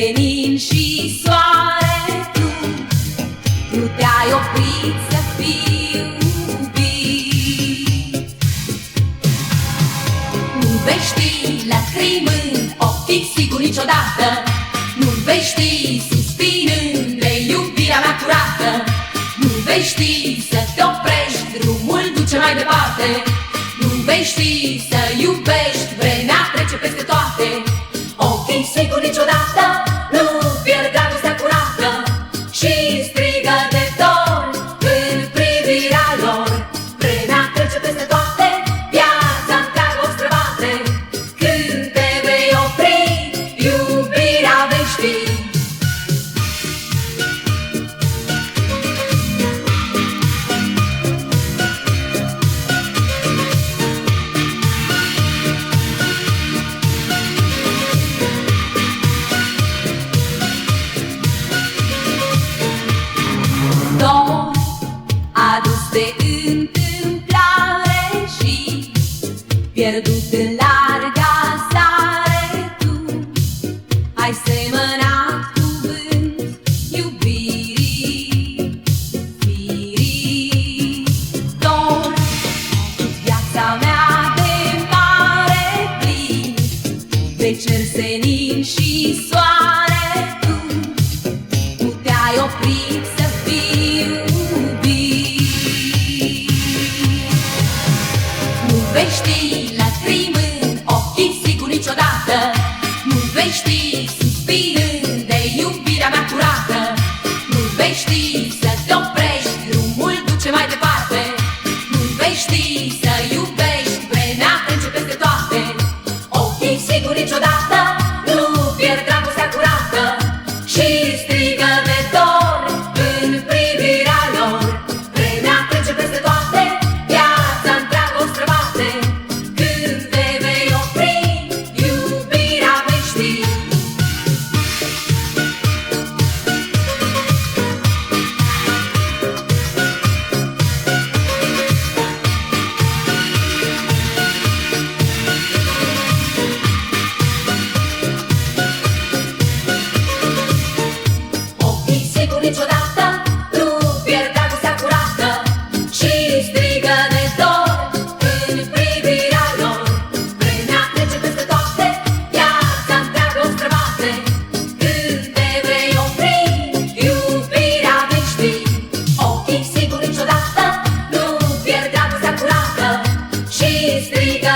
senin și soare. Tu Nu te-ai oprit să fii iubit. Nu vei ști lacrimând ochii sigur niciodată. Nu vei ști suspinând de iubirea mea curată. Nu vei ști să te oprești, drumul duce mai departe. Nu vei ști pierdut în larga sare tu ai semănat cuvânt iubirii firii. Dor viața mea vei ști la primând ochii sigur niciodată. Nu vei ști suspinând de iubirea mea curată. Nu vei ști să te oprești, duce mai departe. Nu vei ști să iubești, vremea trece peste toate. Ochii sigur niciodată nu pierd dragostea curată. Și niciodată. Nu pierda gusea curată Și strigă de dor. În privirea lor Vremea trece peste toate Viața întreagă o străbate. Când te vei opri Iubirea vei ști. Ochii sigur niciodată Nu pierda gusea curată Și strigă